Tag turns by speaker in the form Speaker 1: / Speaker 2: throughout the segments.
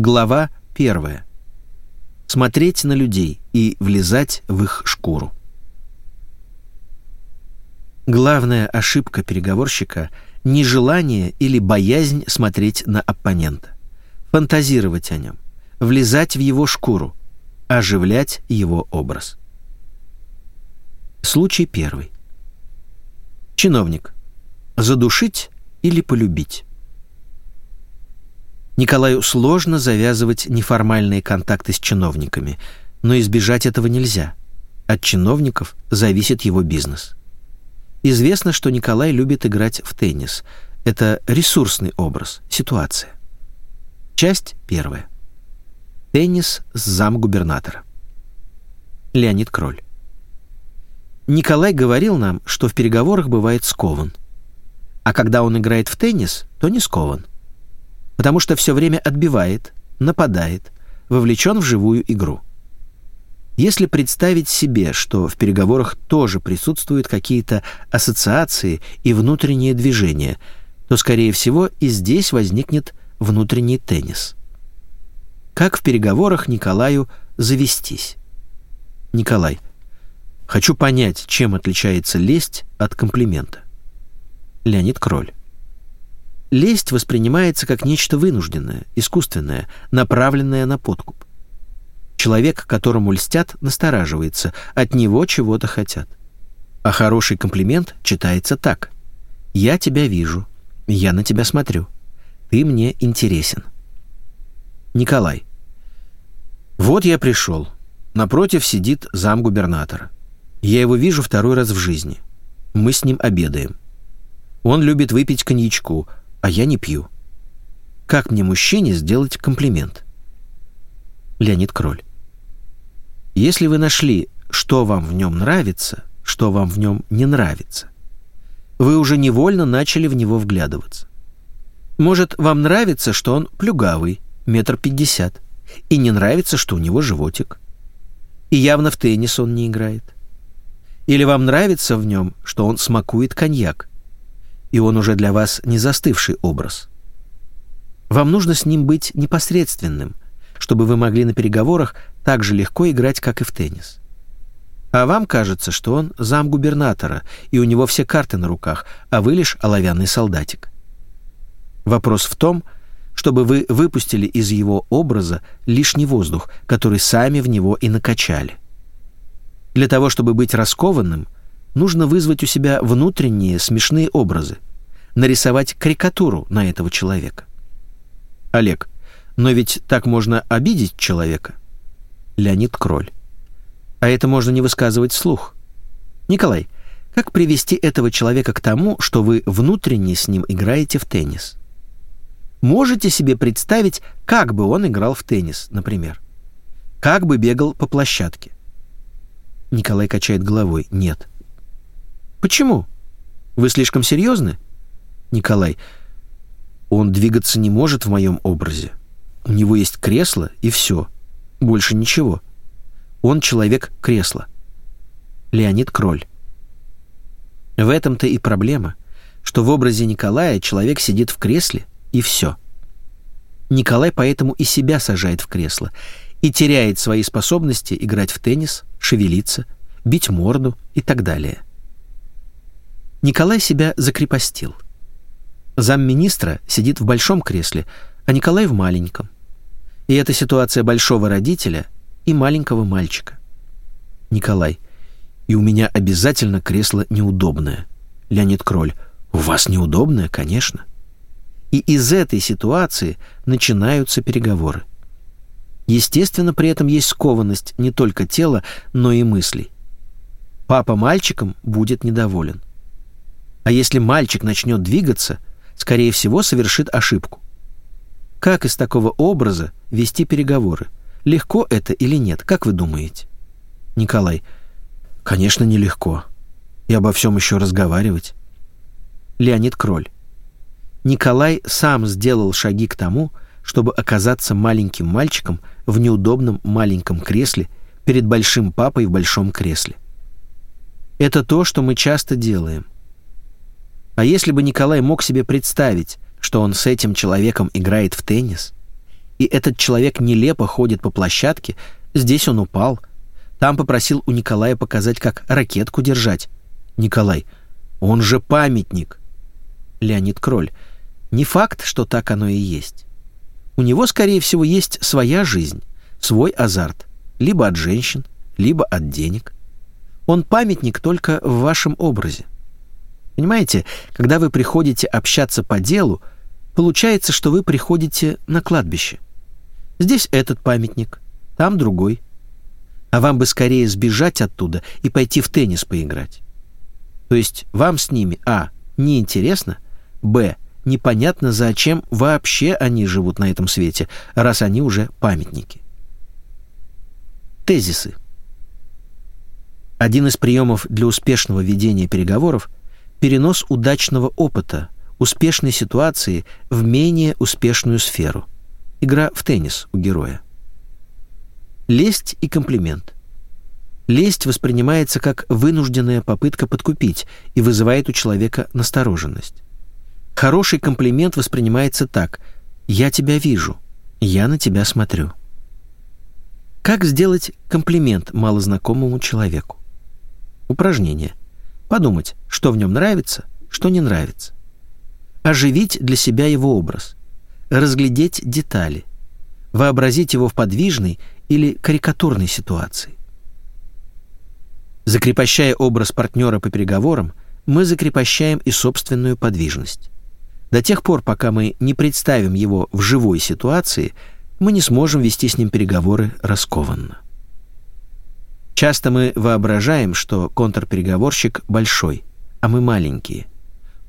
Speaker 1: Глава 1. Смотреть на людей и влезать в их шкуру. Главная ошибка переговорщика – нежелание или боязнь смотреть на оппонента, фантазировать о нем, влезать в его шкуру, оживлять его образ. Случай первый. Чиновник. Задушить или полюбить? Николаю сложно завязывать неформальные контакты с чиновниками, но избежать этого нельзя. От чиновников зависит его бизнес. Известно, что Николай любит играть в теннис. Это ресурсный образ, ситуация. Часть первая. Теннис с замгубернатора. Леонид Кроль. Николай говорил нам, что в переговорах бывает скован. А когда он играет в теннис, то не скован потому что все время отбивает, нападает, вовлечен в живую игру. Если представить себе, что в переговорах тоже присутствуют какие-то ассоциации и внутренние движения, то, скорее всего, и здесь возникнет внутренний теннис. Как в переговорах Николаю завестись? Николай. Хочу понять, чем отличается лесть от комплимента. Леонид Кроль. Лесть воспринимается как нечто вынужденное, искусственное, направленное на подкуп. Человек, которому льстят, настораживается, от него чего-то хотят. А хороший комплимент читается так. «Я тебя вижу, я на тебя смотрю, ты мне интересен». Николай. Вот я пришел. Напротив сидит замгубернатора. Я его вижу второй раз в жизни. Мы с ним обедаем. Он любит выпить коньячку, а я не пью. Как мне, мужчине, сделать комплимент? Леонид Кроль. Если вы нашли, что вам в нем нравится, что вам в нем не нравится, вы уже невольно начали в него вглядываться. Может, вам нравится, что он плюгавый, метр пятьдесят, и не нравится, что у него животик. И явно в теннис он не играет. Или вам нравится в нем, что он смакует коньяк, и он уже для вас не застывший образ. Вам нужно с ним быть непосредственным, чтобы вы могли на переговорах так же легко играть, как и в теннис. А вам кажется, что он зам губернатора, и у него все карты на руках, а вы лишь оловянный солдатик. Вопрос в том, чтобы вы выпустили из его образа лишний воздух, который сами в него и накачали. Для того, чтобы быть раскованным – нужно вызвать у себя внутренние смешные образы, нарисовать карикатуру на этого человека. Олег, но ведь так можно обидеть человека. Леонид Кроль. А это можно не высказывать вслух. Николай, как привести этого человека к тому, что вы внутренне с ним играете в теннис? Можете себе представить, как бы он играл в теннис, например? Как бы бегал по площадке? Николай качает головой. Нет. Почему? Вы слишком серьезны? Николай, он двигаться не может в моем образе. У него есть кресло и все. Больше ничего. Он человек-кресло. Леонид Кроль. В этом-то и проблема, что в образе Николая человек сидит в кресле и все. Николай поэтому и себя сажает в кресло и теряет свои способности играть в теннис, шевелиться, бить морду и так далее. Николай себя закрепостил. Замминистра сидит в большом кресле, а Николай в маленьком. И это ситуация большого родителя и маленького мальчика. Николай. И у меня обязательно кресло неудобное. Леонид Кроль. У вас неудобное, конечно. И из этой ситуации начинаются переговоры. Естественно, при этом есть скованность не только тела, но и мыслей. Папа мальчиком будет недоволен. А если мальчик начнет двигаться, скорее всего, совершит ошибку. Как из такого образа вести переговоры? Легко это или нет, как вы думаете? Николай. Конечно, нелегко. И обо всем еще разговаривать. Леонид Кроль. Николай сам сделал шаги к тому, чтобы оказаться маленьким мальчиком в неудобном маленьком кресле перед большим папой в большом кресле. Это то, что мы часто делаем – а если бы Николай мог себе представить, что он с этим человеком играет в теннис, и этот человек нелепо ходит по площадке, здесь он упал. Там попросил у Николая показать, как ракетку держать. Николай, он же памятник. Леонид Кроль, не факт, что так оно и есть. У него, скорее всего, есть своя жизнь, свой азарт, либо от женщин, либо от денег. Он памятник только в вашем образе. Понимаете, когда вы приходите общаться по делу, получается, что вы приходите на кладбище. Здесь этот памятник, там другой. А вам бы скорее сбежать оттуда и пойти в теннис поиграть. То есть вам с ними, а, неинтересно, б, непонятно, зачем вообще они живут на этом свете, раз они уже памятники. Тезисы. Один из приемов для успешного ведения переговоров – перенос удачного опыта, успешной ситуации в менее успешную сферу – Игра в теннис у героя. Лесть и комплимент. Лесть воспринимается как вынужденная попытка подкупить и вызывает у человека настороженность. Хороший комплимент воспринимается так «я тебя вижу», «я на тебя смотрю». Как сделать комплимент малознакомому человеку? Упражнение. Подумать, что в нем нравится, что не нравится. Оживить для себя его образ разглядеть детали, вообразить его в подвижной или карикатурной ситуации. Закрепощая образ партнера по переговорам, мы закрепощаем и собственную подвижность. До тех пор, пока мы не представим его в живой ситуации, мы не сможем вести с ним переговоры раскованно. Часто мы воображаем, что контрпереговорщик большой, а мы маленькие.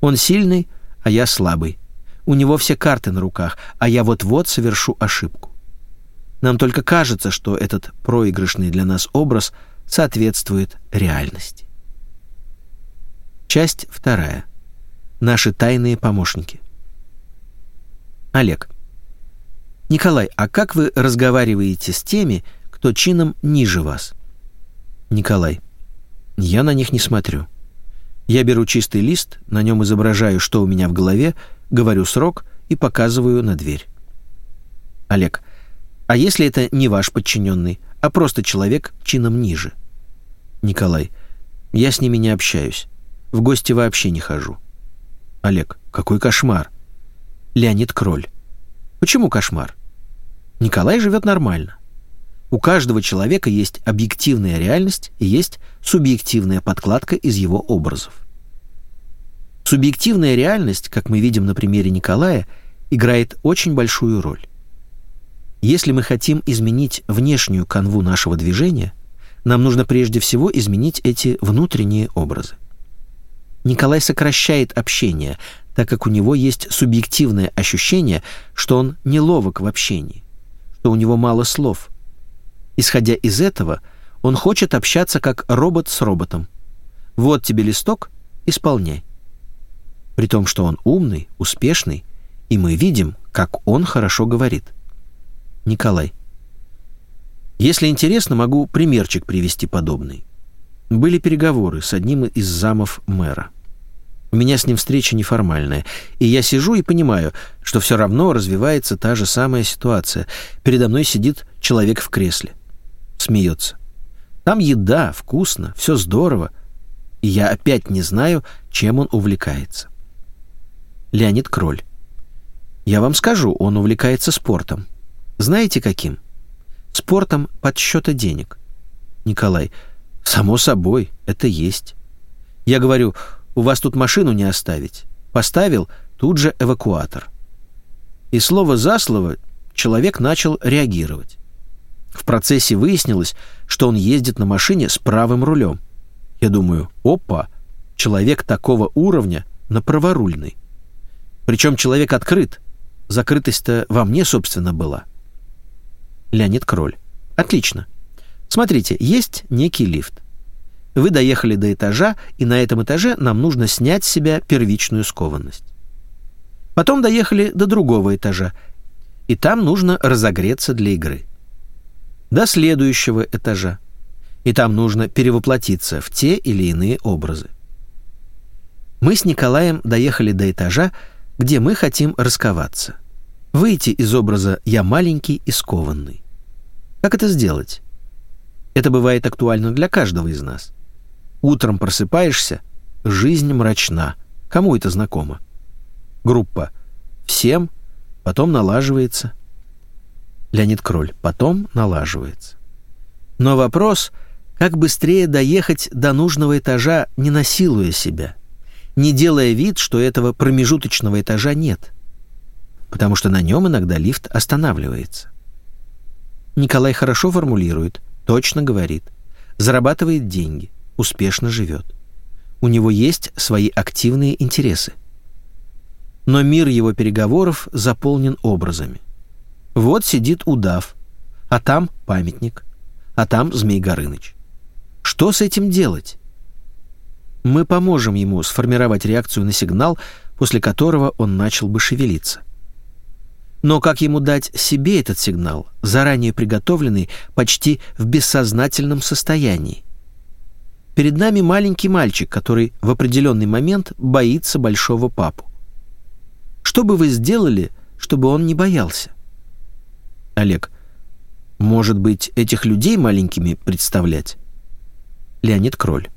Speaker 1: Он сильный, а я слабый. У него все карты на руках, а я вот-вот совершу ошибку. Нам только кажется, что этот проигрышный для нас образ соответствует реальности. Часть вторая. Наши тайные помощники. Олег. Николай, а как вы разговариваете с теми, кто чином ниже вас? Николай. Я на них не смотрю. Я беру чистый лист, на нем изображаю, что у меня в голове, говорю срок и показываю на дверь. Олег, а если это не ваш подчиненный, а просто человек чином ниже? Николай, я с ними не общаюсь. В гости вообще не хожу. Олег, какой кошмар. Леонид Кроль. Почему кошмар? Николай живет нормально. У каждого человека есть объективная реальность и есть субъективная подкладка из его образов. Субъективная реальность, как мы видим на примере Николая, играет очень большую роль. Если мы хотим изменить внешнюю канву нашего движения, нам нужно прежде всего изменить эти внутренние образы. Николай сокращает общение, так как у него есть субъективное ощущение, что он неловок в общении, что у него мало слов. Исходя из этого, он хочет общаться как робот с роботом. Вот тебе листок, исполняй при том, что он умный, успешный, и мы видим, как он хорошо говорит. Николай. Если интересно, могу примерчик привести подобный. Были переговоры с одним из замов мэра. У меня с ним встреча неформальная, и я сижу и понимаю, что все равно развивается та же самая ситуация. Передо мной сидит человек в кресле. Смеется. Там еда, вкусно, все здорово, и я опять не знаю, чем он увлекается. Леонид Кроль. Я вам скажу, он увлекается спортом. Знаете каким? Спортом подсчета денег. Николай. Само собой, это есть. Я говорю, у вас тут машину не оставить. Поставил, тут же эвакуатор. И слово за слово человек начал реагировать. В процессе выяснилось, что он ездит на машине с правым рулем. Я думаю, опа, человек такого уровня на праворульный. Причем человек открыт. Закрытость-то во мне, собственно, была. Леонид Кроль. Отлично. Смотрите, есть некий лифт. Вы доехали до этажа, и на этом этаже нам нужно снять с себя первичную скованность. Потом доехали до другого этажа, и там нужно разогреться для игры. До следующего этажа, и там нужно перевоплотиться в те или иные образы. Мы с Николаем доехали до этажа, где мы хотим расковаться. Выйти из образа «я маленький и скованный». Как это сделать? Это бывает актуально для каждого из нас. Утром просыпаешься, жизнь мрачна. Кому это знакомо? Группа «Всем», потом налаживается. Леонид Кроль, потом налаживается. Но вопрос, как быстрее доехать до нужного этажа, не насилуя себя, не делая вид, что этого промежуточного этажа нет, потому что на нем иногда лифт останавливается. Николай хорошо формулирует, точно говорит, зарабатывает деньги, успешно живет. У него есть свои активные интересы. Но мир его переговоров заполнен образами. Вот сидит удав, а там памятник, а там Змей Горыныч. Что с этим делать? Мы поможем ему сформировать реакцию на сигнал, после которого он начал бы шевелиться. Но как ему дать себе этот сигнал, заранее приготовленный почти в бессознательном состоянии? Перед нами маленький мальчик, который в определенный момент боится большого папу. Что бы вы сделали, чтобы он не боялся? Олег. Может быть, этих людей маленькими представлять? Леонид Кроль.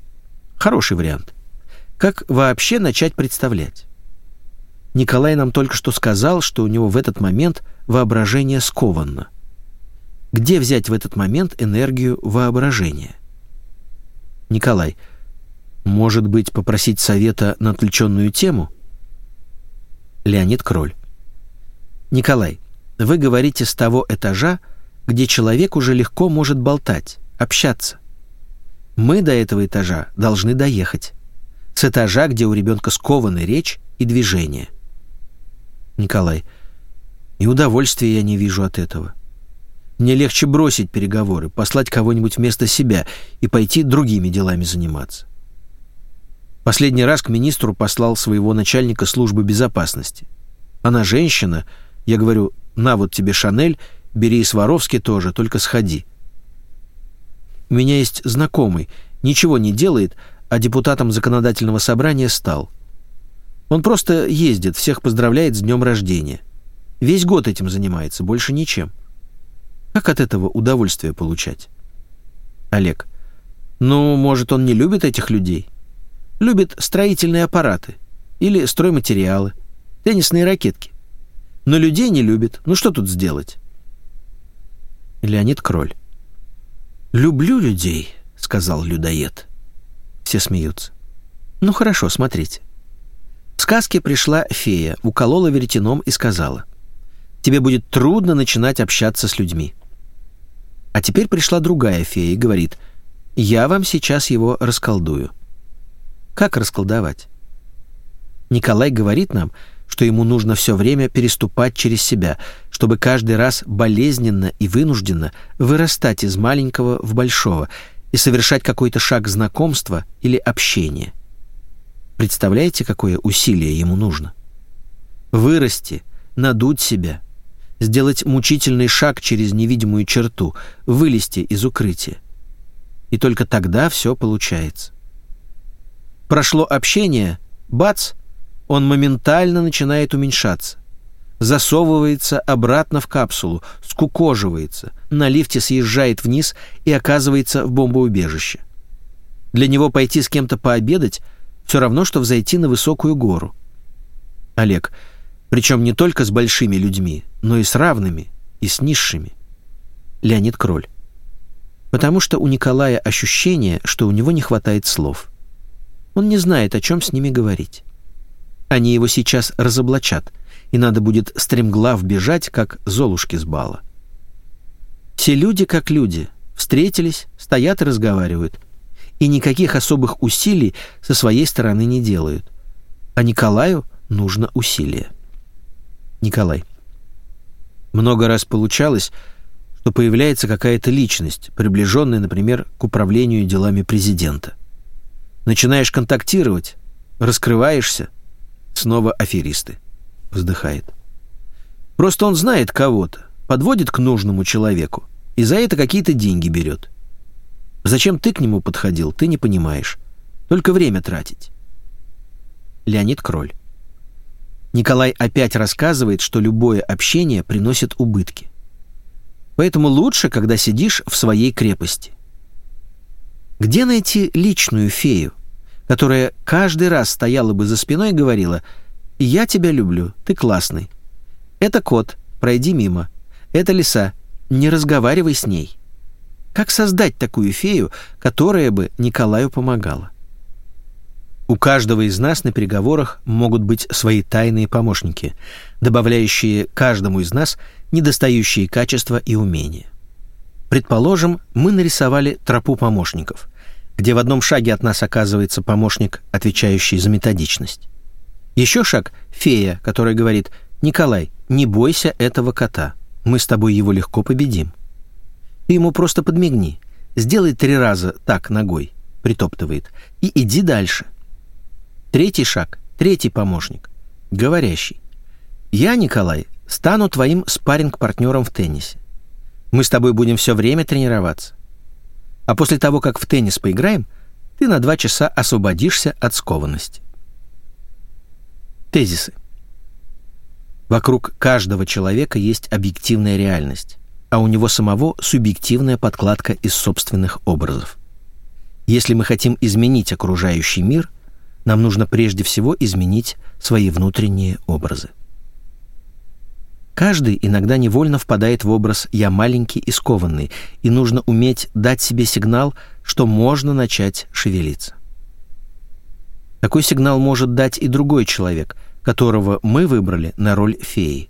Speaker 1: Хороший вариант. Как вообще начать представлять? Николай нам только что сказал, что у него в этот момент воображение сковано. Где взять в этот момент энергию воображения? Николай, может быть, попросить совета на отвлеченную тему? Леонид Кроль. Николай, вы говорите с того этажа, где человек уже легко может болтать, общаться. Мы до этого этажа должны доехать. С этажа, где у ребенка скованы речь и движение. Николай. И удовольствия я не вижу от этого. Мне легче бросить переговоры, послать кого-нибудь вместо себя и пойти другими делами заниматься. Последний раз к министру послал своего начальника службы безопасности. Она женщина, я говорю, на вот тебе Шанель, бери и Сваровски тоже, только сходи. У меня есть знакомый, ничего не делает, а депутатом законодательного собрания стал. Он просто ездит, всех поздравляет с днем рождения. Весь год этим занимается, больше ничем. Как от этого удовольствие получать? Олег. Ну, может, он не любит этих людей? Любит строительные аппараты или стройматериалы, теннисные ракетки. Но людей не любит. Ну что тут сделать? Леонид Кроль. «Люблю людей», — сказал людоед. Все смеются. «Ну хорошо, смотрите. В сказке пришла фея, уколола веретеном и сказала, «Тебе будет трудно начинать общаться с людьми». А теперь пришла другая фея и говорит, «Я вам сейчас его расколдую». Как расколдовать? Николай говорит нам, что ему нужно все время переступать через себя, чтобы каждый раз болезненно и вынужденно вырастать из маленького в большого и совершать какой-то шаг знакомства или общения. Представляете, какое усилие ему нужно? Вырасти, надуть себя, сделать мучительный шаг через невидимую черту, вылезти из укрытия. И только тогда все получается. Прошло общение, бац — он моментально начинает уменьшаться. Засовывается обратно в капсулу, скукоживается, на лифте съезжает вниз и оказывается в бомбоубежище. Для него пойти с кем-то пообедать все равно, что взойти на высокую гору. Олег, причем не только с большими людьми, но и с равными, и с низшими. Леонид Кроль. Потому что у Николая ощущение, что у него не хватает слов. Он не знает, о чем с ними говорить. Они его сейчас разоблачат, и надо будет стремглав бежать, как золушки с бала. Все люди как люди, встретились, стоят и разговаривают, и никаких особых усилий со своей стороны не делают. А Николаю нужно усилие. Николай. Много раз получалось, что появляется какая-то личность, приближенная, например, к управлению делами президента. Начинаешь контактировать, раскрываешься, Снова аферисты. Вздыхает. Просто он знает кого-то, подводит к нужному человеку и за это какие-то деньги берет. Зачем ты к нему подходил, ты не понимаешь. Только время тратить. Леонид Кроль. Николай опять рассказывает, что любое общение приносит убытки. Поэтому лучше, когда сидишь в своей крепости. Где найти личную фею, которая каждый раз стояла бы за спиной и говорила «Я тебя люблю, ты классный». «Это кот, пройди мимо». «Это лиса, не разговаривай с ней». Как создать такую фею, которая бы Николаю помогала? У каждого из нас на переговорах могут быть свои тайные помощники, добавляющие каждому из нас недостающие качества и умения. Предположим, мы нарисовали тропу помощников, где в одном шаге от нас оказывается помощник, отвечающий за методичность. Еще шаг — фея, которая говорит «Николай, не бойся этого кота, мы с тобой его легко победим». Ты ему просто подмигни, сделай три раза так ногой, притоптывает, и иди дальше. Третий шаг, третий помощник, говорящий. Я, Николай, стану твоим спарринг-партнером в теннисе. Мы с тобой будем все время тренироваться. А после того, как в теннис поиграем, ты на два часа освободишься от скованности. Тезисы. Вокруг каждого человека есть объективная реальность, а у него самого субъективная подкладка из собственных образов. Если мы хотим изменить окружающий мир – нам нужно прежде всего изменить свои внутренние образы. Каждый иногда невольно впадает в образ «я маленький и скованный», и нужно уметь дать себе сигнал, что можно начать шевелиться. Такой сигнал может дать и другой человек, которого мы выбрали на роль феи.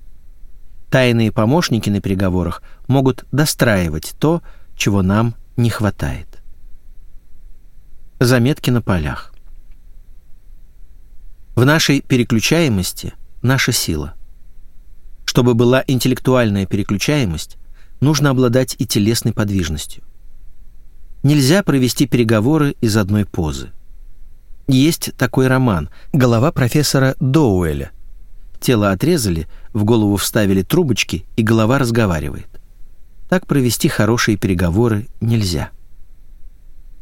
Speaker 1: Тайные помощники на переговорах могут достраивать то, чего нам не хватает. Заметки на полях. В нашей переключаемости наша сила. Чтобы была интеллектуальная переключаемость, нужно обладать и телесной подвижностью. Нельзя провести переговоры из одной позы. Есть такой роман «Голова профессора Доуэля». Тело отрезали, в голову вставили трубочки, и голова разговаривает. Так провести хорошие переговоры нельзя.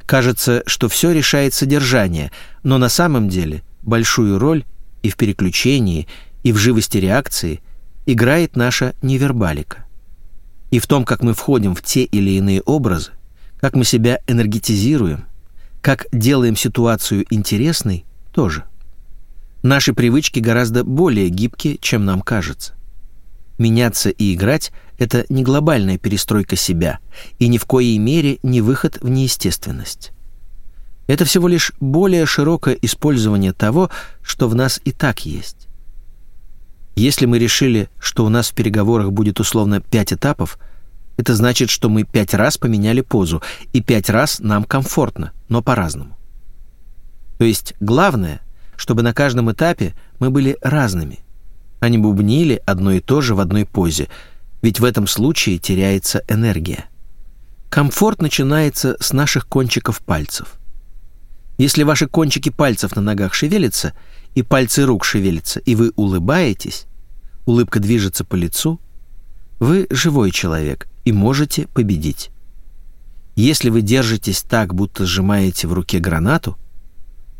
Speaker 1: Кажется, что все решает содержание, но на самом деле – большую роль и в переключении, и в живости реакции играет наша невербалика. И в том, как мы входим в те или иные образы, как мы себя энергетизируем, как делаем ситуацию интересной, тоже. Наши привычки гораздо более гибкие, чем нам кажется. Меняться и играть – это не глобальная перестройка себя и ни в коей мере не выход в неестественность. Это всего лишь более широкое использование того, что в нас и так есть. Если мы решили, что у нас в переговорах будет условно пять этапов, это значит, что мы пять раз поменяли позу, и пять раз нам комфортно, но по-разному. То есть главное, чтобы на каждом этапе мы были разными, а не бубнили одно и то же в одной позе, ведь в этом случае теряется энергия. Комфорт начинается с наших кончиков пальцев – если ваши кончики пальцев на ногах шевелятся, и пальцы рук шевелятся, и вы улыбаетесь, улыбка движется по лицу, вы живой человек и можете победить. Если вы держитесь так, будто сжимаете в руке гранату,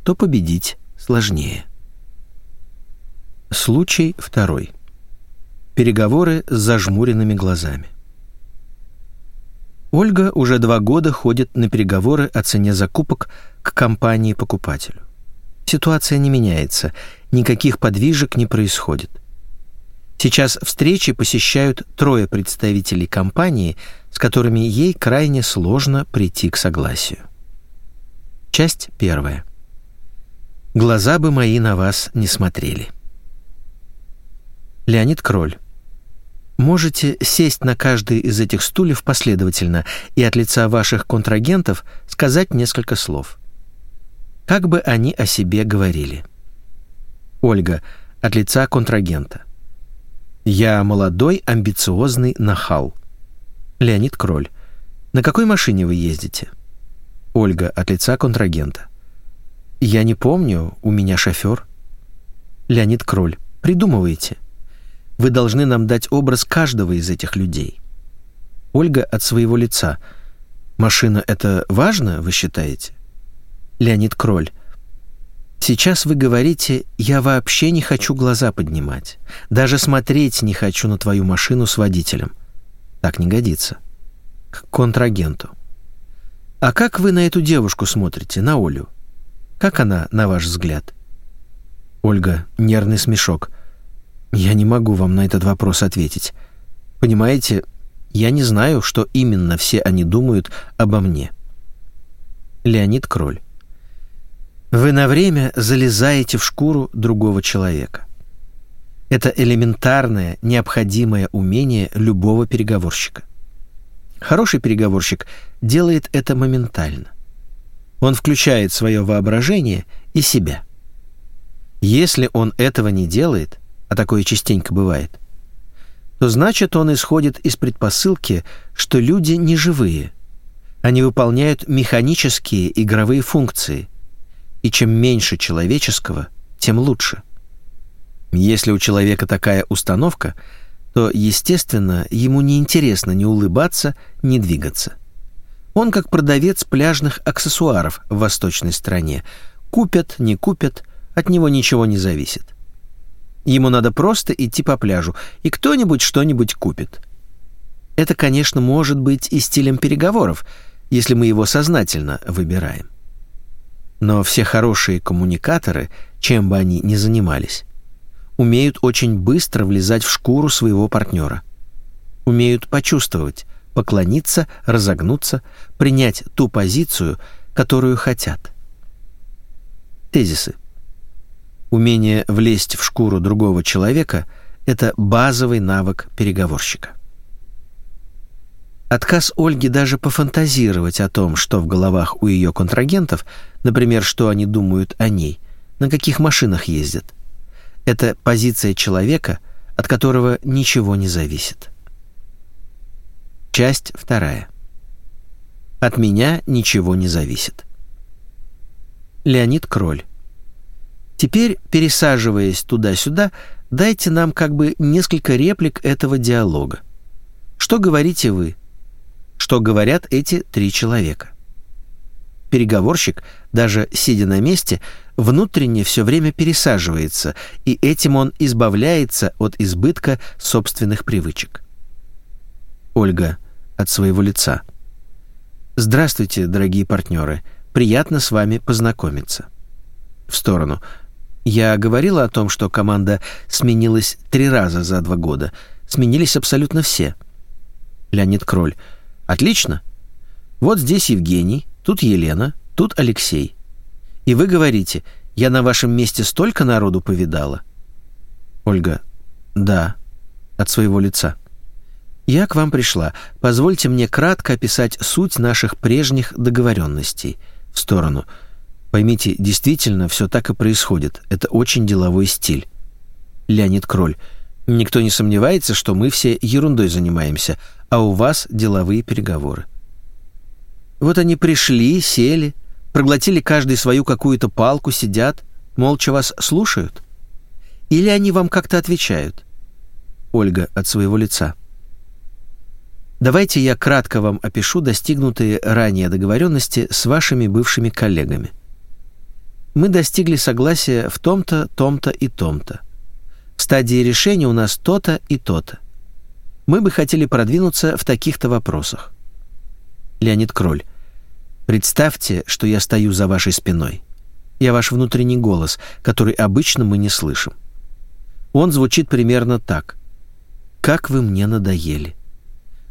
Speaker 1: то победить сложнее. Случай второй. Переговоры с зажмуренными глазами. Ольга уже два года ходит на переговоры о цене закупок к компании-покупателю. Ситуация не меняется, никаких подвижек не происходит. Сейчас встречи посещают трое представителей компании, с которыми ей крайне сложно прийти к согласию. Часть первая. Глаза бы мои на вас не смотрели. Леонид Кроль. Можете сесть на каждый из этих стульев последовательно и от лица ваших контрагентов сказать несколько слов. Как бы они о себе говорили. Ольга, от лица контрагента. Я молодой, амбициозный нахал. Леонид Кроль. На какой машине вы ездите? Ольга, от лица контрагента. Я не помню, у меня шофер. Леонид Кроль. Придумывайте. Вы должны нам дать образ каждого из этих людей. Ольга от своего лица. Машина — это важно, вы считаете? Леонид Кроль. Сейчас вы говорите, я вообще не хочу глаза поднимать. Даже смотреть не хочу на твою машину с водителем. Так не годится. К контрагенту. А как вы на эту девушку смотрите, на Олю? Как она, на ваш взгляд? Ольга, нервный смешок. Я не могу вам на этот вопрос ответить. Понимаете, я не знаю, что именно все они думают обо мне. Леонид Кроль. Вы на время залезаете в шкуру другого человека. Это элементарное, необходимое умение любого переговорщика. Хороший переговорщик делает это моментально. Он включает свое воображение и себя. Если он этого не делает, а такое частенько бывает, то значит он исходит из предпосылки, что люди не живые. Они выполняют механические игровые функции, и чем меньше человеческого, тем лучше. Если у человека такая установка, то, естественно, ему не интересно ни улыбаться, ни двигаться. Он как продавец пляжных аксессуаров в восточной стране. Купят, не купят, от него ничего не зависит. Ему надо просто идти по пляжу, и кто-нибудь что-нибудь купит. Это, конечно, может быть и стилем переговоров, если мы его сознательно выбираем. Но все хорошие коммуникаторы, чем бы они ни занимались, умеют очень быстро влезать в шкуру своего партнера. Умеют почувствовать, поклониться, разогнуться, принять ту позицию, которую хотят. Тезисы. Умение влезть в шкуру другого человека – это базовый навык переговорщика. Отказ Ольги даже пофантазировать о том, что в головах у ее контрагентов, например, что они думают о ней, на каких машинах ездят. Это позиция человека, от которого ничего не зависит. Часть вторая. От меня ничего не зависит. Леонид Кроль. Теперь, пересаживаясь туда-сюда, дайте нам как бы несколько реплик этого диалога. Что говорите вы? что говорят эти три человека. Переговорщик, даже сидя на месте, внутренне все время пересаживается, и этим он избавляется от избытка собственных привычек. Ольга от своего лица. «Здравствуйте, дорогие партнеры. Приятно с вами познакомиться». В сторону. «Я говорила о том, что команда сменилась три раза за два года. Сменились абсолютно все». Леонид Кроль. Отлично. Вот здесь Евгений, тут Елена, тут Алексей. И вы говорите, я на вашем месте столько народу повидала. Ольга. Да. От своего лица. Я к вам пришла. Позвольте мне кратко описать суть наших прежних договоренностей. В сторону. Поймите, действительно, все так и происходит. Это очень деловой стиль. Леонид Кроль. Никто не сомневается, что мы все ерундой занимаемся, а у вас деловые переговоры. Вот они пришли, сели, проглотили каждый свою какую-то палку, сидят, молча вас слушают? Или они вам как-то отвечают? Ольга от своего лица. Давайте я кратко вам опишу достигнутые ранее договоренности с вашими бывшими коллегами. Мы достигли согласия в том-то, том-то и том-то. В стадии решения у нас то-то и то-то мы бы хотели продвинуться в таких-то вопросах. Леонид Кроль. Представьте, что я стою за вашей спиной. Я ваш внутренний голос, который обычно мы не слышим. Он звучит примерно так. «Как вы мне надоели!»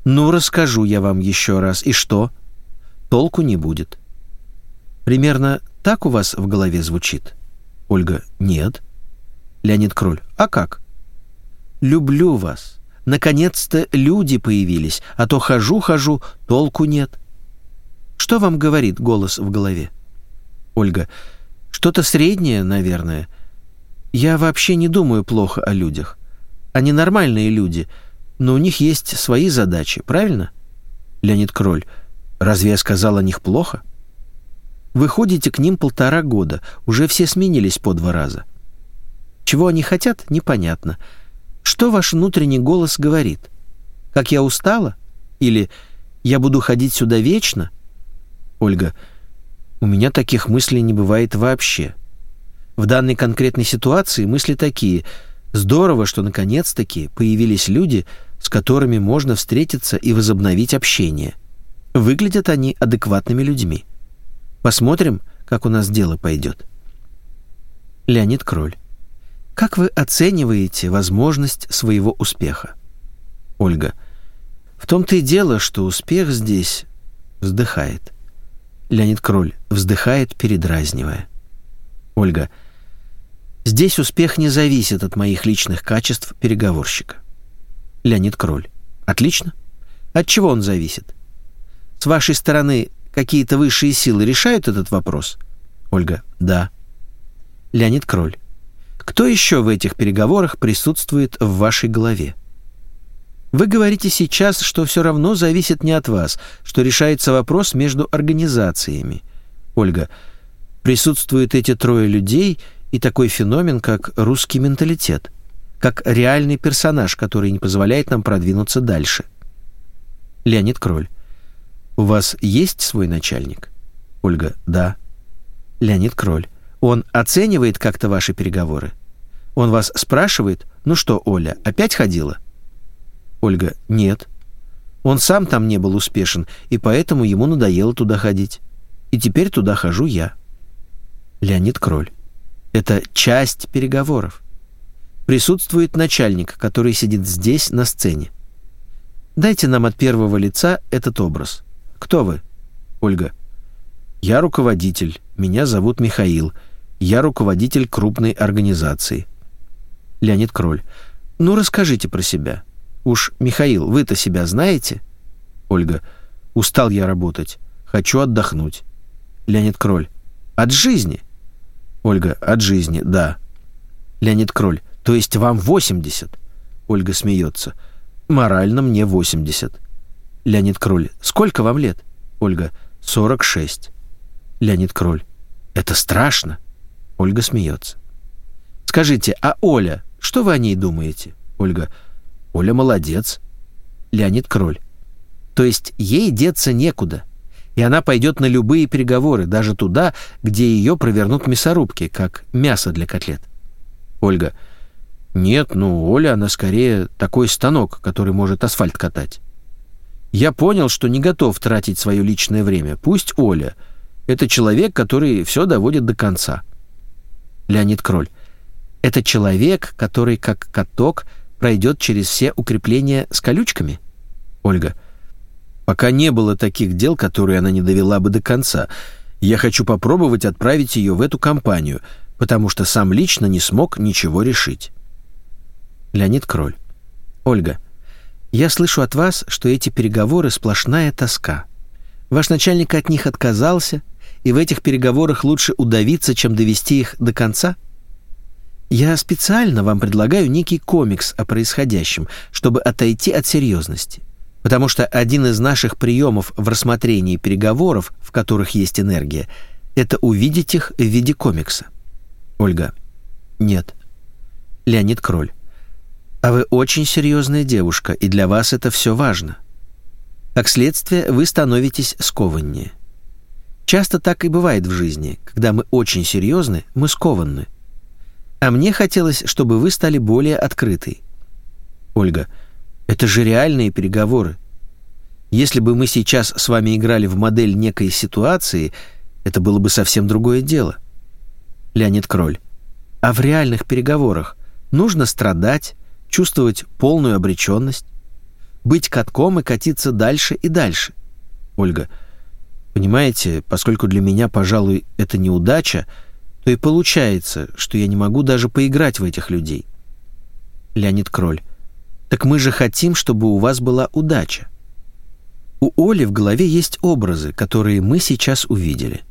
Speaker 1: «Ну, расскажу я вам еще раз. И что?» «Толку не будет». Примерно так у вас в голове звучит? Ольга. Нет. Леонид Кроль. А как? Люблю вас. Наконец-то люди появились, а то хожу-хожу, толку нет. Что вам говорит голос в голове? Ольга. Что-то среднее, наверное. Я вообще не думаю плохо о людях. Они нормальные люди, но у них есть свои задачи, правильно? Леонид Кроль. Разве я сказал о них плохо? Вы ходите к ним полтора года, уже все сменились по два раза. Чего они хотят, непонятно. Что ваш внутренний голос говорит? Как я устала? Или я буду ходить сюда вечно? Ольга, у меня таких мыслей не бывает вообще. В данной конкретной ситуации мысли такие. Здорово, что наконец-таки появились люди, с которыми можно встретиться и возобновить общение. Выглядят они адекватными людьми. Посмотрим, как у нас дело пойдет. Леонид Кроль. Как вы оцениваете возможность своего успеха? Ольга. В том-то и дело, что успех здесь вздыхает. Леонид Кроль вздыхает, передразнивая. Ольга. Здесь успех не зависит от моих личных качеств переговорщика. Леонид Кроль. Отлично. От чего он зависит? С вашей стороны какие-то высшие силы решают этот вопрос? Ольга. Да. Леонид Кроль. Кто еще в этих переговорах присутствует в вашей голове? Вы говорите сейчас, что все равно зависит не от вас, что решается вопрос между организациями. Ольга, присутствуют эти трое людей и такой феномен, как русский менталитет, как реальный персонаж, который не позволяет нам продвинуться дальше. Леонид Кроль. У вас есть свой начальник? Ольга. Да. Леонид Кроль. Он оценивает как-то ваши переговоры? Он вас спрашивает, ну что, Оля, опять ходила? Ольга, нет. Он сам там не был успешен, и поэтому ему надоело туда ходить. И теперь туда хожу я. Леонид Кроль. Это часть переговоров. Присутствует начальник, который сидит здесь, на сцене. Дайте нам от первого лица этот образ. Кто вы? Ольга. Я руководитель. Меня зовут Михаил. Я руководитель крупной организации. Леонид Кроль. Ну, расскажите про себя. Уж, Михаил, вы-то себя знаете? Ольга. Устал я работать. Хочу отдохнуть. Леонид Кроль. От жизни? Ольга. От жизни, да. Леонид Кроль. То есть вам 80? Ольга смеется. Морально мне 80. Леонид Кроль. Сколько вам лет? Ольга. 46. Леонид Кроль. Это страшно. Ольга смеется. Скажите, а Оля, что вы о ней думаете? Ольга. Оля молодец. Леонид Кроль. То есть ей деться некуда. И она пойдет на любые переговоры, даже туда, где ее провернут мясорубки, как мясо для котлет. Ольга. Нет, ну, Оля, она скорее такой станок, который может асфальт катать. Я понял, что не готов тратить свое личное время. Пусть Оля. Это человек, который все доводит до конца. Леонид Кроль. Это человек, который, как каток, пройдет через все укрепления с колючками? Ольга. Пока не было таких дел, которые она не довела бы до конца. Я хочу попробовать отправить ее в эту компанию, потому что сам лично не смог ничего решить. Леонид Кроль. Ольга. Я слышу от вас, что эти переговоры сплошная тоска. Ваш начальник от них отказался, и в этих переговорах лучше удавиться, чем довести их до конца? — я специально вам предлагаю некий комикс о происходящем, чтобы отойти от серьезности. Потому что один из наших приемов в рассмотрении переговоров, в которых есть энергия, это увидеть их в виде комикса. Ольга. Нет. Леонид Кроль. А вы очень серьезная девушка, и для вас это все важно. Как следствие, вы становитесь скованнее. Часто так и бывает в жизни. Когда мы очень серьезны, мы скованы – а мне хотелось, чтобы вы стали более открытой. Ольга, это же реальные переговоры. Если бы мы сейчас с вами играли в модель некой ситуации, это было бы совсем другое дело. Леонид Кроль. А в реальных переговорах нужно страдать, чувствовать полную обреченность, быть катком и катиться дальше и дальше. Ольга. Понимаете, поскольку для меня, пожалуй, это неудача, то и получается, что я не могу даже поиграть в этих людей. Леонид Кроль. Так мы же хотим, чтобы у вас была удача. У Оли в голове есть образы, которые мы сейчас увидели.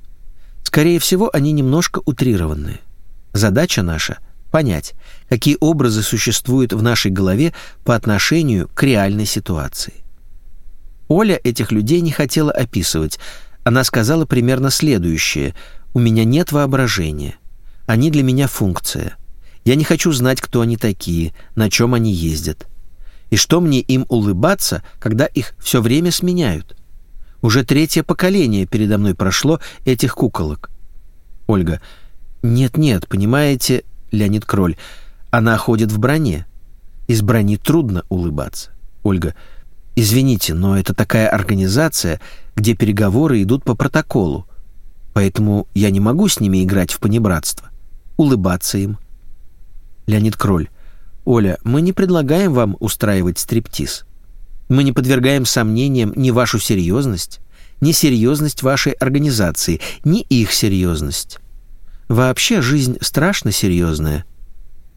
Speaker 1: Скорее всего, они немножко утрированные. Задача наша — понять, какие образы существуют в нашей голове по отношению к реальной ситуации. Оля этих людей не хотела описывать. Она сказала примерно следующее — у меня нет воображения. Они для меня функция. Я не хочу знать, кто они такие, на чем они ездят. И что мне им улыбаться, когда их все время сменяют? Уже третье поколение передо мной прошло этих куколок. Ольга, «Нет-нет, понимаете, Леонид Кроль, она ходит в броне. Из брони трудно улыбаться». Ольга, «Извините, но это такая организация, где переговоры идут по протоколу. Поэтому я не могу с ними играть в понебратство. Улыбаться им». Леонид Кроль, «Оля, мы не предлагаем вам устраивать стриптиз. Мы не подвергаем сомнениям ни вашу серьезность, ни серьезность вашей организации, ни их серьезность. Вообще жизнь страшно серьезная.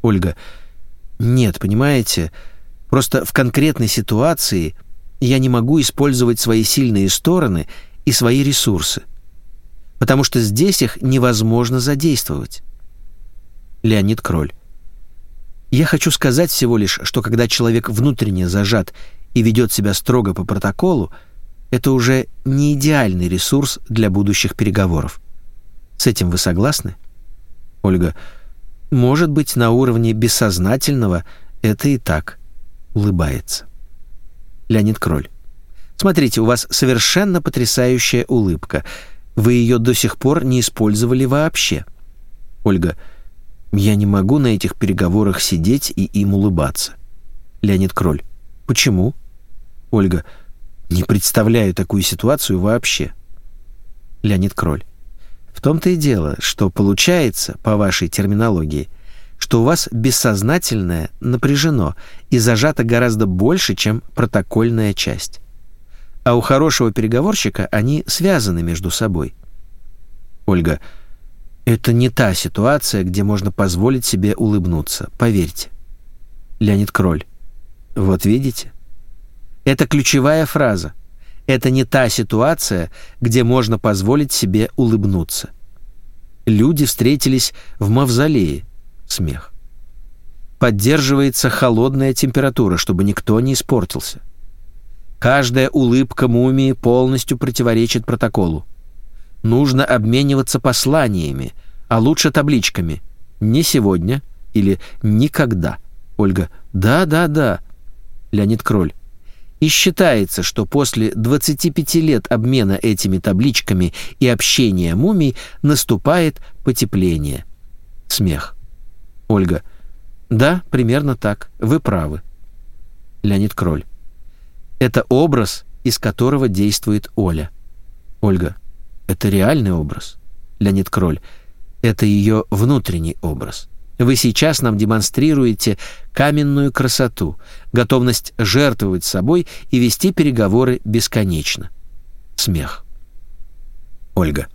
Speaker 1: Ольга. Нет, понимаете, просто в конкретной ситуации я не могу использовать свои сильные стороны и свои ресурсы, потому что здесь их невозможно задействовать. Леонид Кроль. Я хочу сказать всего лишь, что когда человек внутренне зажат и ведет себя строго по протоколу, это уже не идеальный ресурс для будущих переговоров. С этим вы согласны? Ольга. Может быть, на уровне бессознательного это и так. Улыбается. Леонид Кроль. Смотрите, у вас совершенно потрясающая улыбка. Вы ее до сих пор не использовали вообще. Ольга. Я не могу на этих переговорах сидеть и им улыбаться. Леонид Кроль. Почему? Ольга. Не представляю такую ситуацию вообще. Леонид Кроль. В том-то и дело, что получается, по вашей терминологии, что у вас бессознательное напряжено и зажато гораздо больше, чем протокольная часть. А у хорошего переговорщика они связаны между собой. Ольга, это не та ситуация, где можно позволить себе улыбнуться, поверьте. Леонид Кроль. Вот видите? Это ключевая фраза. Это не та ситуация, где можно позволить себе улыбнуться. Люди встретились в мавзолее. Смех. Поддерживается холодная температура, чтобы никто не испортился. Каждая улыбка мумии полностью противоречит протоколу. Нужно обмениваться посланиями, а лучше табличками «Не сегодня» или «Никогда». Ольга «Да, да, да». Леонид Кроль и считается, что после 25 лет обмена этими табличками и общения мумий наступает потепление. Смех. Ольга. Да, примерно так. Вы правы. Леонид Кроль. Это образ, из которого действует Оля. Ольга. Это реальный образ. Леонид Кроль. Это ее внутренний образ. Вы сейчас нам демонстрируете каменную красоту, готовность жертвовать собой и вести переговоры бесконечно. Смех. Ольга.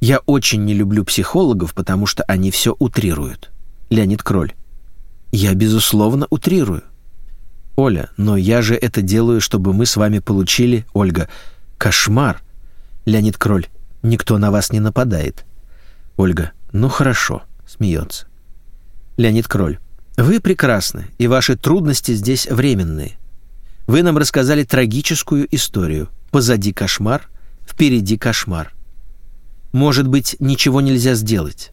Speaker 1: Я очень не люблю психологов, потому что они все утрируют. Леонид Кроль. Я, безусловно, утрирую. Оля, но я же это делаю, чтобы мы с вами получили, Ольга, кошмар. Леонид Кроль. Никто на вас не нападает. Ольга. Ну хорошо, смеется. Леонид Кроль. Вы прекрасны, и ваши трудности здесь временные. Вы нам рассказали трагическую историю. Позади кошмар, впереди кошмар. Может быть, ничего нельзя сделать.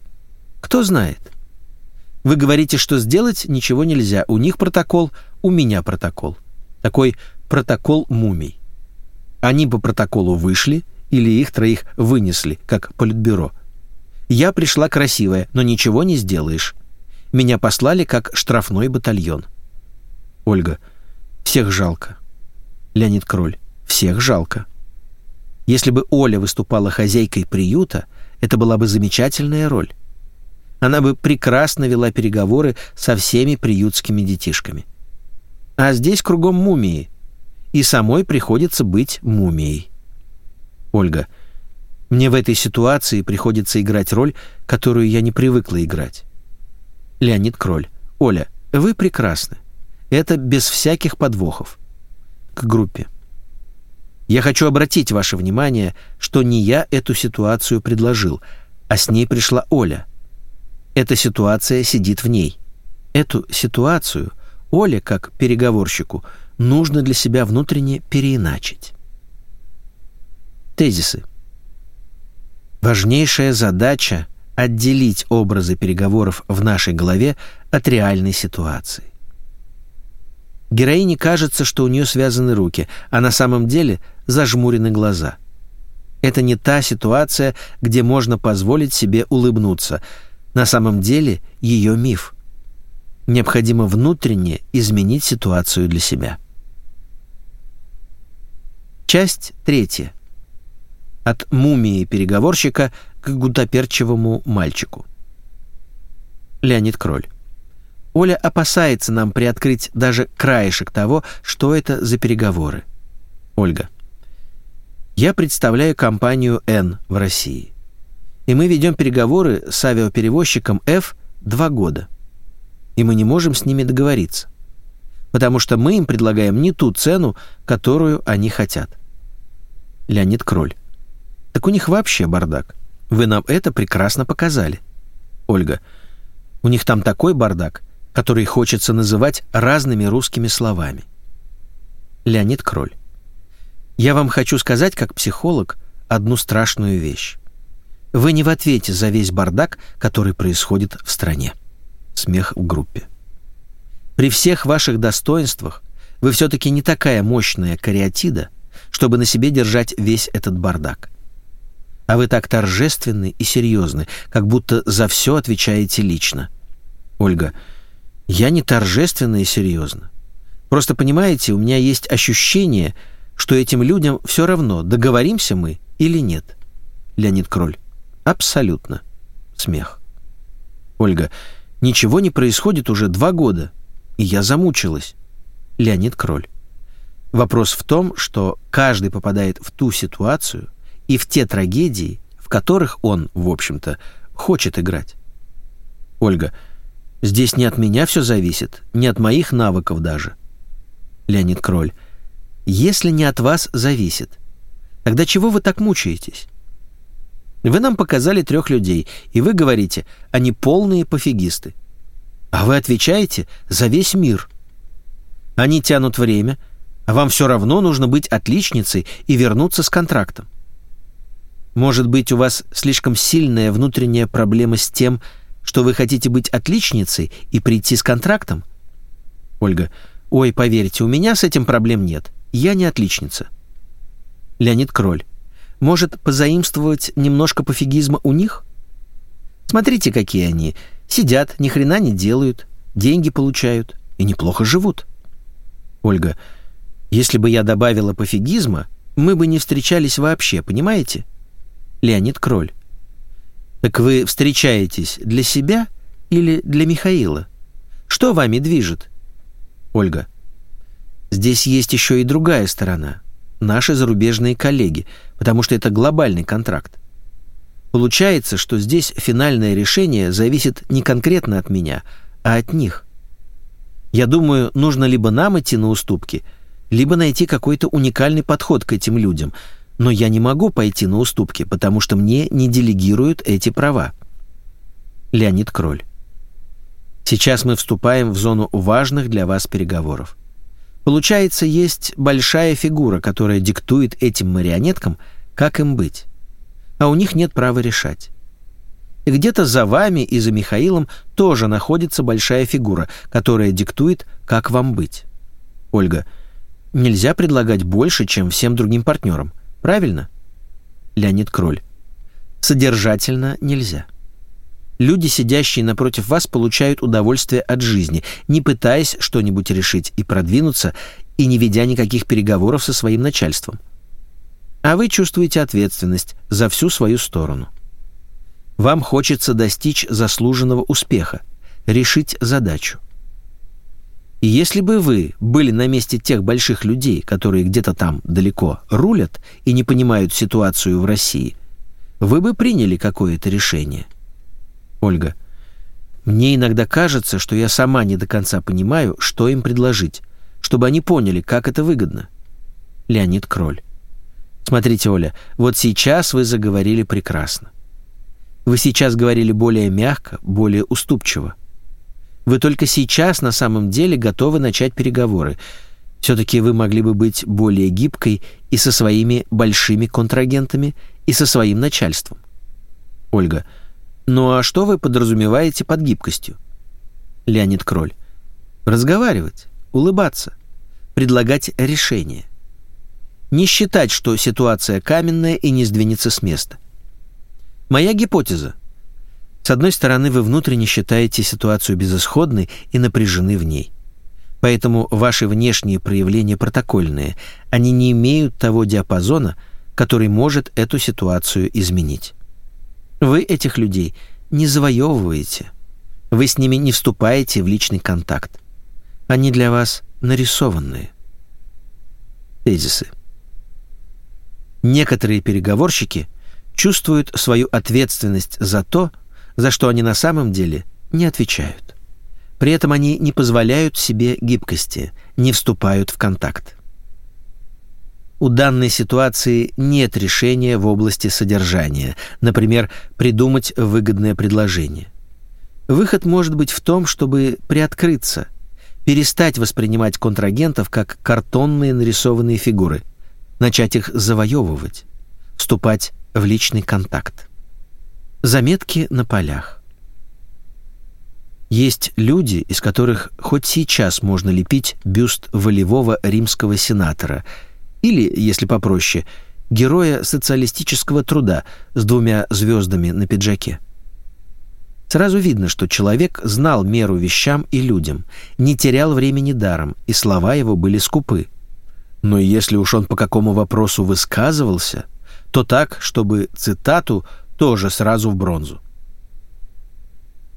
Speaker 1: Кто знает? Вы говорите, что сделать ничего нельзя. У них протокол, у меня протокол. Такой протокол мумий. Они по протоколу вышли или их троих вынесли, как политбюро. Я пришла красивая, но ничего не сделаешь. Меня послали как штрафной батальон. Ольга. Всех жалко. Леонид Кроль. Всех жалко. Если бы Оля выступала хозяйкой приюта, это была бы замечательная роль. Она бы прекрасно вела переговоры со всеми приютскими детишками. А здесь кругом мумии, и самой приходится быть мумией. Ольга. Мне в этой ситуации приходится играть роль, которую я не привыкла играть. Леонид Кроль. Оля, вы прекрасны. Это без всяких подвохов. К группе. Я хочу обратить ваше внимание, что не я эту ситуацию предложил, а с ней пришла Оля. Эта ситуация сидит в ней. Эту ситуацию Оле, как переговорщику, нужно для себя внутренне переиначить. Тезисы. Важнейшая задача отделить образы переговоров в нашей голове от реальной ситуации. Героине кажется, что у нее связаны руки, а на самом деле зажмурены глаза. Это не та ситуация, где можно позволить себе улыбнуться. На самом деле ее миф. Необходимо внутренне изменить ситуацию для себя. Часть третья. От мумии переговорщика к гутоперчивому мальчику. Леонид Кроль. Оля опасается нам приоткрыть даже краешек того, что это за переговоры. Ольга. Я представляю компанию «Н» в России. И мы ведем переговоры с авиаперевозчиком «Ф» два года. И мы не можем с ними договориться. Потому что мы им предлагаем не ту цену, которую они хотят. Леонид Кроль. Так у них вообще бардак. Вы нам это прекрасно показали. Ольга. У них там такой бардак, который хочется называть разными русскими словами. Леонид Кроль. Я вам хочу сказать, как психолог, одну страшную вещь. Вы не в ответе за весь бардак, который происходит в стране. Смех в группе. При всех ваших достоинствах вы все-таки не такая мощная кариатида, чтобы на себе держать весь этот бардак. А вы так торжественны и серьезны, как будто за все отвечаете лично. Ольга, я не торжественно и серьезно. Просто, понимаете, у меня есть ощущение, что этим людям все равно, договоримся мы или нет. Леонид Кроль. Абсолютно. Смех. Ольга. Ничего не происходит уже два года, и я замучилась. Леонид Кроль. Вопрос в том, что каждый попадает в ту ситуацию и в те трагедии, в которых он, в общем-то, хочет играть. Ольга. Здесь не от меня все зависит, не от моих навыков даже. Леонид Кроль. Если не от вас зависит, тогда чего вы так мучаетесь? Вы нам показали трех людей, и вы говорите, они полные пофигисты. А вы отвечаете за весь мир. Они тянут время, а вам все равно нужно быть отличницей и вернуться с контрактом. Может быть, у вас слишком сильная внутренняя проблема с тем, что вы хотите быть отличницей и прийти с контрактом? Ольга. Ой, поверьте, у меня с этим проблем нет. Я не отличница. Леонид Кроль. Может, позаимствовать немножко пофигизма у них? Смотрите, какие они. Сидят, ни хрена не делают, деньги получают и неплохо живут. Ольга. Если бы я добавила пофигизма, мы бы не встречались вообще, понимаете? Леонид Кроль. Так вы встречаетесь для себя или для Михаила? Что вами движет? Ольга. Здесь есть еще и другая сторона. Наши зарубежные коллеги, потому что это глобальный контракт. Получается, что здесь финальное решение зависит не конкретно от меня, а от них. Я думаю, нужно либо нам идти на уступки, либо найти какой-то уникальный подход к этим людям – но я не могу пойти на уступки, потому что мне не делегируют эти права. Леонид Кроль. Сейчас мы вступаем в зону важных для вас переговоров. Получается, есть большая фигура, которая диктует этим марионеткам, как им быть. А у них нет права решать. И где-то за вами и за Михаилом тоже находится большая фигура, которая диктует, как вам быть. Ольга, нельзя предлагать больше, чем всем другим партнерам. Правильно? Леонид Кроль. Содержательно нельзя. Люди, сидящие напротив вас, получают удовольствие от жизни, не пытаясь что-нибудь решить и продвинуться, и не ведя никаких переговоров со своим начальством. А вы чувствуете ответственность за всю свою сторону. Вам хочется достичь заслуженного успеха, решить задачу. И если бы вы были на месте тех больших людей, которые где-то там далеко рулят и не понимают ситуацию в России, вы бы приняли какое-то решение. Ольга. Мне иногда кажется, что я сама не до конца понимаю, что им предложить, чтобы они поняли, как это выгодно. Леонид Кроль. Смотрите, Оля, вот сейчас вы заговорили прекрасно. Вы сейчас говорили более мягко, более уступчиво. Вы только сейчас на самом деле готовы начать переговоры. Все-таки вы могли бы быть более гибкой и со своими большими контрагентами, и со своим начальством. Ольга. Ну а что вы подразумеваете под гибкостью? Леонид Кроль. Разговаривать, улыбаться, предлагать решение. Не считать, что ситуация каменная и не сдвинется с места. Моя гипотеза. С одной стороны, вы внутренне считаете ситуацию безысходной и напряжены в ней. Поэтому ваши внешние проявления протокольные. Они не имеют того диапазона, который может эту ситуацию изменить. Вы этих людей не завоевываете. Вы с ними не вступаете в личный контакт. Они для вас нарисованные. Тезисы. Некоторые переговорщики чувствуют свою ответственность за то, за что они на самом деле не отвечают. При этом они не позволяют себе гибкости, не вступают в контакт. У данной ситуации нет решения в области содержания, например, придумать выгодное предложение. Выход может быть в том, чтобы приоткрыться, перестать воспринимать контрагентов как картонные нарисованные фигуры, начать их завоевывать, вступать в личный контакт. Заметки на полях. Есть люди, из которых хоть сейчас можно лепить бюст волевого римского сенатора или, если попроще, героя социалистического труда с двумя звездами на пиджаке. Сразу видно, что человек знал меру вещам и людям, не терял времени даром, и слова его были скупы. Но если уж он по какому вопросу высказывался, то так, чтобы цитату тоже сразу в бронзу.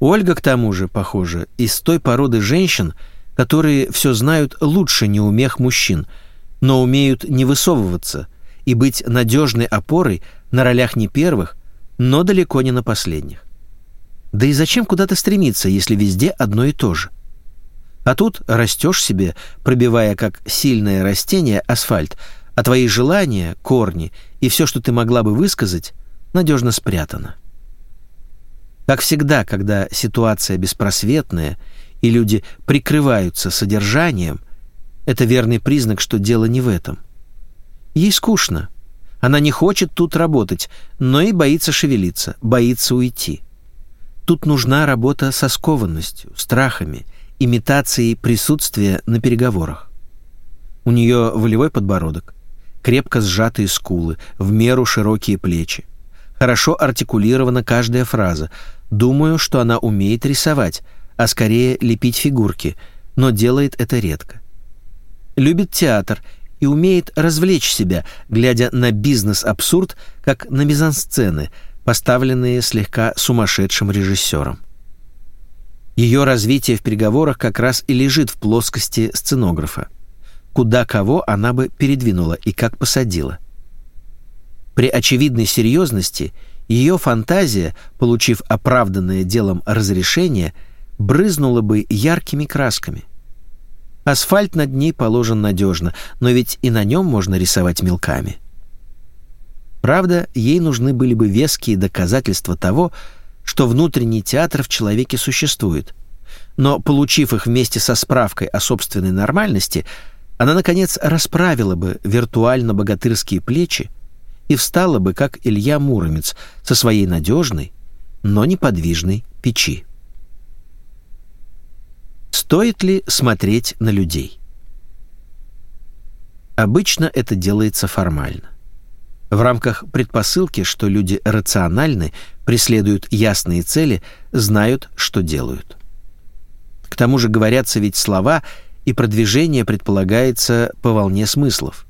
Speaker 1: Ольга, к тому же, похоже, из той породы женщин, которые все знают лучше неумех мужчин, но умеют не высовываться и быть надежной опорой на ролях не первых, но далеко не на последних. Да и зачем куда-то стремиться, если везде одно и то же? А тут растешь себе, пробивая как сильное растение асфальт, а твои желания, корни и все, что ты могла бы высказать, надежно спрятано. Как всегда, когда ситуация беспросветная и люди прикрываются содержанием, это верный признак, что дело не в этом. Ей скучно. Она не хочет тут работать, но и боится шевелиться, боится уйти. Тут нужна работа со скованностью, страхами, имитацией присутствия на переговорах. У нее волевой подбородок, крепко сжатые скулы, в меру широкие плечи. Хорошо артикулирована каждая фраза, Думаю, что она умеет рисовать, а скорее лепить фигурки, но делает это редко. Любит театр и умеет развлечь себя, глядя на бизнес-абсурд, как на мизансцены, поставленные слегка сумасшедшим режиссером. Ее развитие в переговорах как раз и лежит в плоскости сценографа. Куда кого она бы передвинула и как посадила. При очевидной серьезности – ее фантазия, получив оправданное делом разрешение, брызнула бы яркими красками. Асфальт над ней положен надежно, но ведь и на нем можно рисовать мелками. Правда, ей нужны были бы веские доказательства того, что внутренний театр в человеке существует. Но, получив их вместе со справкой о собственной нормальности, она, наконец, расправила бы виртуально-богатырские плечи, и встала бы, как Илья Муромец, со своей надежной, но неподвижной печи. Стоит ли смотреть на людей? Обычно это делается формально. В рамках предпосылки, что люди рациональны, преследуют ясные цели, знают, что делают. К тому же говорятся ведь слова, и продвижение предполагается по волне смыслов.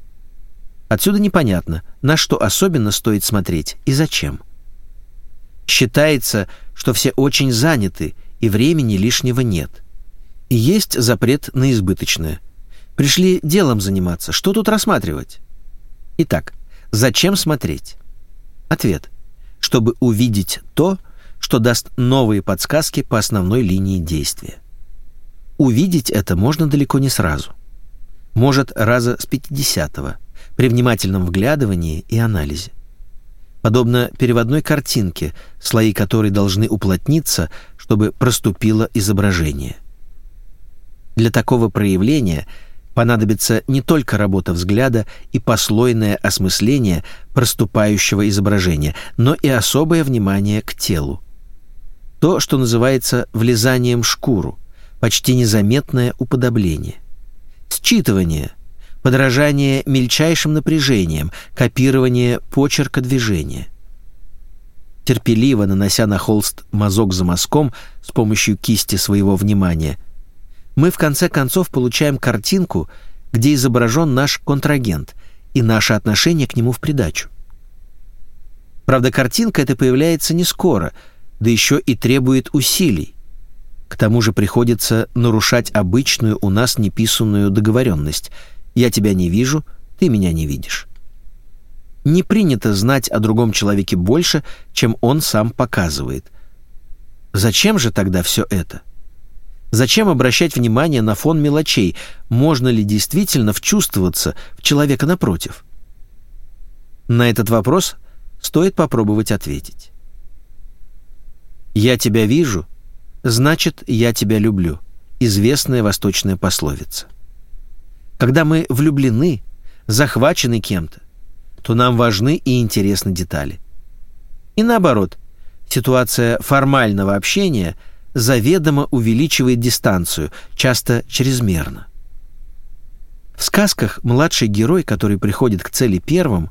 Speaker 1: Отсюда непонятно, на что особенно стоит смотреть и зачем. Считается, что все очень заняты, и времени лишнего нет. Есть запрет на избыточное. Пришли делом заниматься, что тут рассматривать? Итак, зачем смотреть? Ответ. Чтобы увидеть то, что даст новые подсказки по основной линии действия. Увидеть это можно далеко не сразу. Может, раза с 50-го при внимательном вглядывании и анализе. Подобно переводной картинке, слои которой должны уплотниться, чтобы проступило изображение. Для такого проявления понадобится не только работа взгляда и послойное осмысление проступающего изображения, но и особое внимание к телу. То, что называется влезанием в шкуру, почти незаметное уподобление. Считывание – подражание мельчайшим напряжениям, копирование почерка движения. Терпеливо нанося на холст мазок за мазком с помощью кисти своего внимания, мы в конце концов получаем картинку, где изображен наш контрагент и наше отношение к нему в придачу. Правда, картинка эта появляется не скоро, да еще и требует усилий. К тому же приходится нарушать обычную у нас неписанную договоренность – я тебя не вижу, ты меня не видишь. Не принято знать о другом человеке больше, чем он сам показывает. Зачем же тогда все это? Зачем обращать внимание на фон мелочей? Можно ли действительно вчувствоваться в человека напротив? На этот вопрос стоит попробовать ответить. «Я тебя вижу, значит, я тебя люблю» — известная восточная пословица. Когда мы влюблены, захвачены кем-то, то нам важны и интересны детали. И наоборот, ситуация формального общения заведомо увеличивает дистанцию, часто чрезмерно. В сказках младший герой, который приходит к цели первым,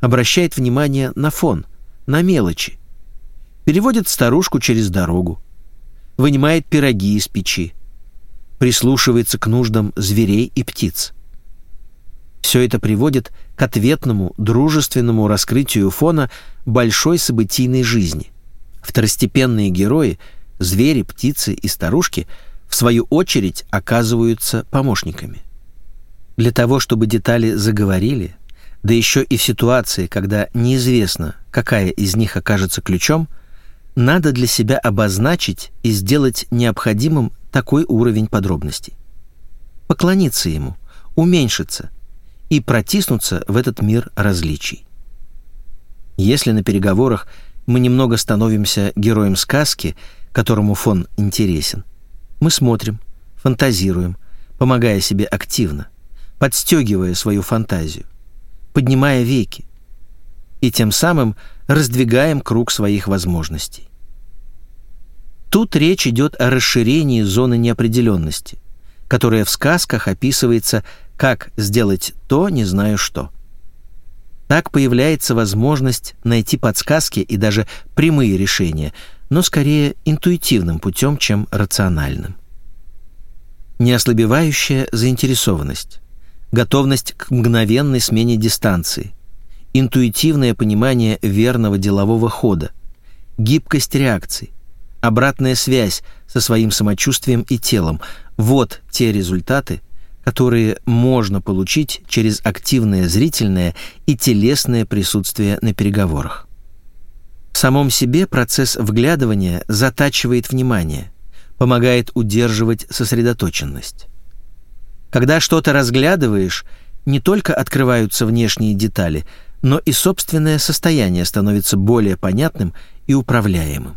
Speaker 1: обращает внимание на фон, на мелочи. Переводит старушку через дорогу, вынимает пироги из печи, прислушивается к нуждам зверей и птиц. Все это приводит к ответному, дружественному раскрытию фона большой событийной жизни. Второстепенные герои, звери, птицы и старушки, в свою очередь оказываются помощниками. Для того, чтобы детали заговорили, да еще и в ситуации, когда неизвестно, какая из них окажется ключом, надо для себя обозначить и сделать необходимым такой уровень подробностей. Поклониться ему, уменьшиться и протиснуться в этот мир различий. Если на переговорах мы немного становимся героем сказки, которому фон интересен, мы смотрим, фантазируем, помогая себе активно, подстегивая свою фантазию, поднимая веки, и тем самым раздвигаем круг своих возможностей. Тут речь идет о расширении зоны неопределенности, которая в сказках описывается как сделать то, не знаю что. Так появляется возможность найти подсказки и даже прямые решения, но скорее интуитивным путем, чем рациональным. Неослабевающая заинтересованность, готовность к мгновенной смене дистанции, интуитивное понимание верного делового хода, гибкость реакций, обратная связь со своим самочувствием и телом – вот те результаты, которые можно получить через активное зрительное и телесное присутствие на переговорах. В самом себе процесс вглядывания затачивает внимание, помогает удерживать сосредоточенность. Когда что-то разглядываешь, не только открываются внешние детали, но и собственное состояние становится более понятным и управляемым.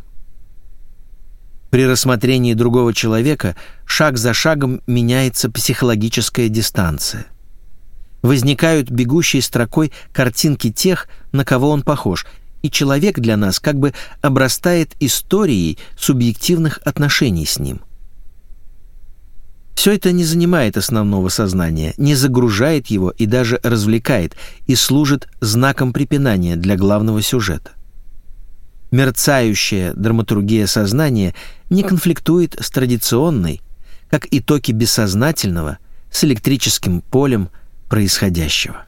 Speaker 1: При рассмотрении другого человека шаг за шагом меняется психологическая дистанция. Возникают бегущей строкой картинки тех, на кого он похож, и человек для нас как бы обрастает историей субъективных отношений с ним. Все это не занимает основного сознания, не загружает его и даже развлекает, и служит знаком препинания для главного сюжета мерцающая драматургия сознания не конфликтует с традиционной, как итоги бессознательного, с электрическим полем происходящего.